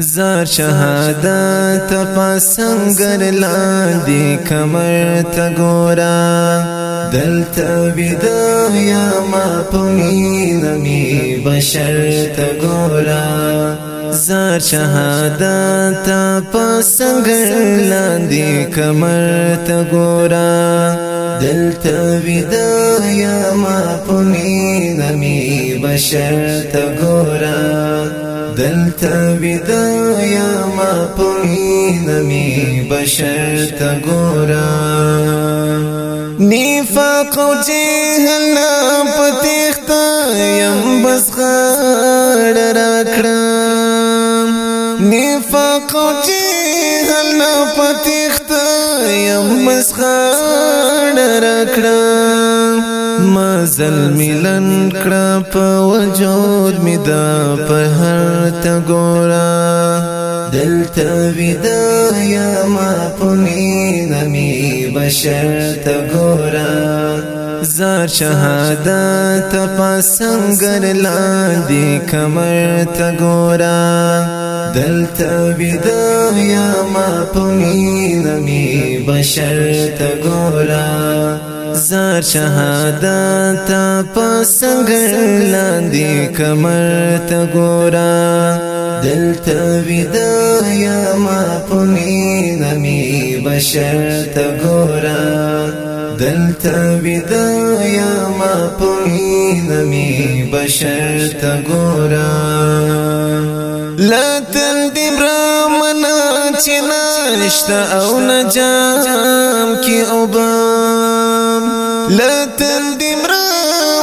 زار شهادت پسنګر لاندې کمر تا ګورا دلته ودا یا ما پمینمی بشر تا ګورا زار شهادت پسنګر لاندې کمر تا ګورا دلته ودا یا ما پمینمی بشر تا ګورا دلتا ودا یا ما پوین می بشر تا گورا نیفاق و جهل پتیختا یم بس غار راکڑا نیفاق و جهل پتیختا یم بس غار راکڑا مزل ملن کړه په وجود می دا په هر تا ګورا دلته ودا یا ما پونی نمی بشر تا ګورا زار شهادت پسنګر لاندې کمر تا ګورا دلتا بدا یا ما پنی نمی بشر تا گورا افزار شهادت پسنګ لاندې کمر ته ګورا دل ته ودا یا ما پمین می بشر ته ګورا دل ته ودا یا ما پمین می بشر ته ګورا لا تل دی برمنا چې نشته او نجام کې او لتن دمرا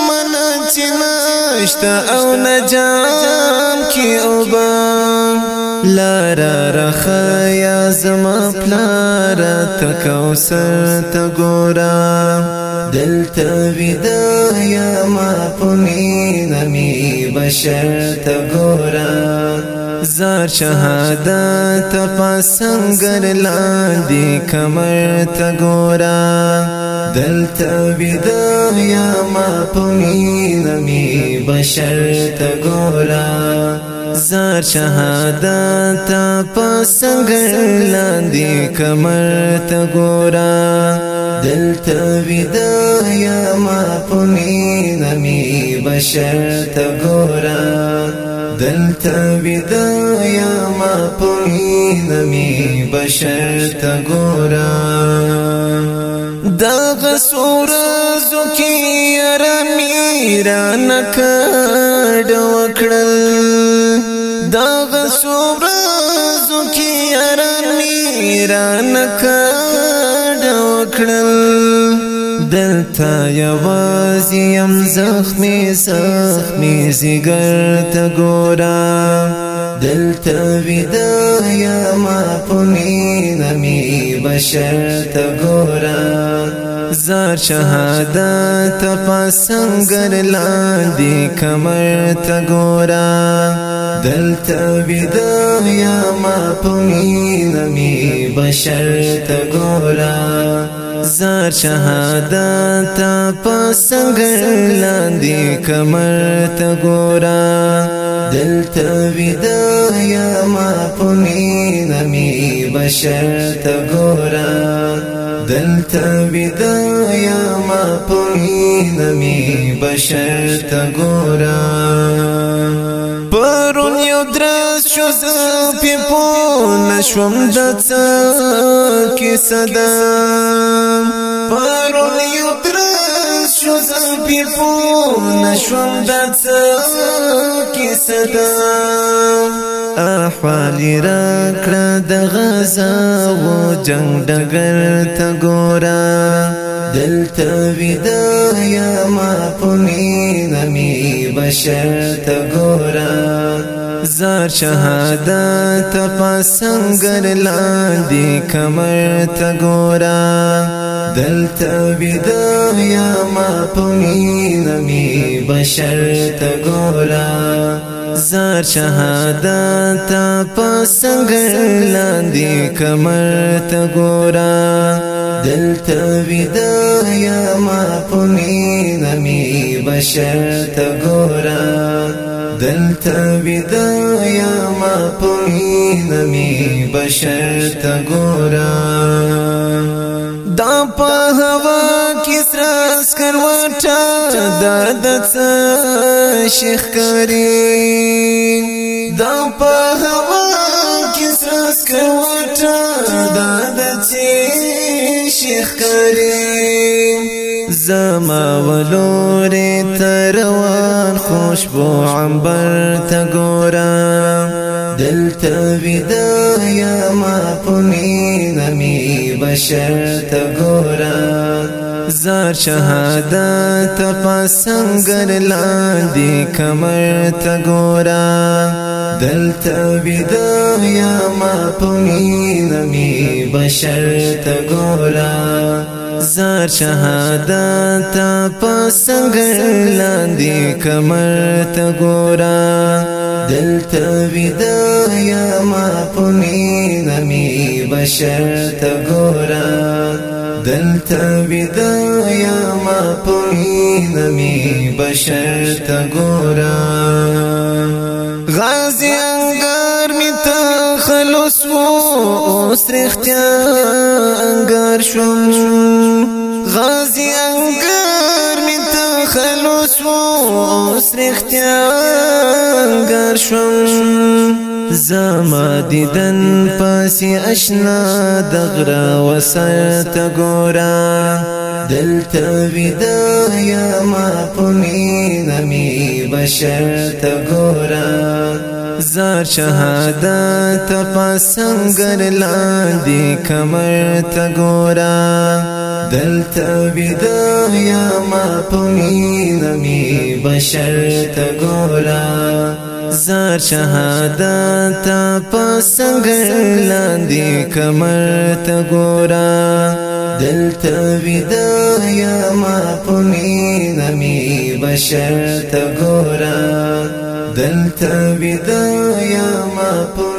منا چناشتا او نجام کی اوبام لارا رخیا زما پلارا تکوسر تا گورا دل تا ویدایا ما پمینمی بشر تا گورا زار شهادت پسنګر لاندې کمر تا ګورا دلته ودا یا ما پمینه می بشر تا ګورا زار شهادت پسنګر لاندې کمر تا ګورا دلته ودا یا ما پمینه می بشر تا ګورا دلته ودا یا ما پوین می بشر تا ګورا دا غسور زکی رمی را نکړ وکړل دا غسور زکی رمی را نکړ وکړل دلتا یوازی یم زخمی زخمی زیگر تا گورا دلتا ویدا یم پمینمی بشر تا گورا زار شهادت پسنگر لاندی کمر تا گورا دلتا ودا یا ما پمینمی بشر تا گورا زار شهادت پسنګ لاندې کمر ته ګورا دل ته ودا یا ما پمین می بشر ته ګورا دل ته ودا یا ما پمین می بشر ته ګورا پرون یو درا شوز پی پون شوم دت کی صدا پرون یو تر شوز پی پون شوم دت کی صدا احوالی را کړه د غزا و جنگ گورا دل تا ویدا یا ما پونی نمی بشر گورا زار شهادت پسنګر لاندې کمر تا ګورا دلته ودا یا ما پمینه می بشر تا ګورا زار شهادت پسنګر لاندې کمر تا ګورا دلته ودا یا ما پمینه می بشر تا ګورا دلته ودا یا ما پوین می بشر تا ګورا دا په هوا کې سرس کرواټا دا د شیخ کریم دا په هوا کې سرس کرواټا دا د شیخ کریم زما ولور تروا خوشبو عنبر تا ګورم دلته ودا یا ما پمین می بشر تا ګورم زار شهادت پسنګر لاندې کمر تا ګورم دلتا ودا یا ما پمین می بشر تا ګورم زار شهادت پسنګ لاندې کمر ته ګورا دل ته ودا یا ما پمین می بشر ته ګورا دل ته ودا یا ما پمین می بشر ته ګورا غازی انګار می تخلص وو اوس رختیا انګار شوم اوس رختیا ګر شوم زما دیدن پاسې اشنا د غرا وسات ګورا دلته ودا یا ما پمینه می بشر ته ګورا زار شهادت پسنګر لاندې کمر تا ګورا دلته ودا یا ما پمینمی بشر تا ګورا زار شهادت پسنګر لاندې کمر تا ګورا دلته ودا یا ما پمینمی بشر تا ګورا دلته بيد یا ما په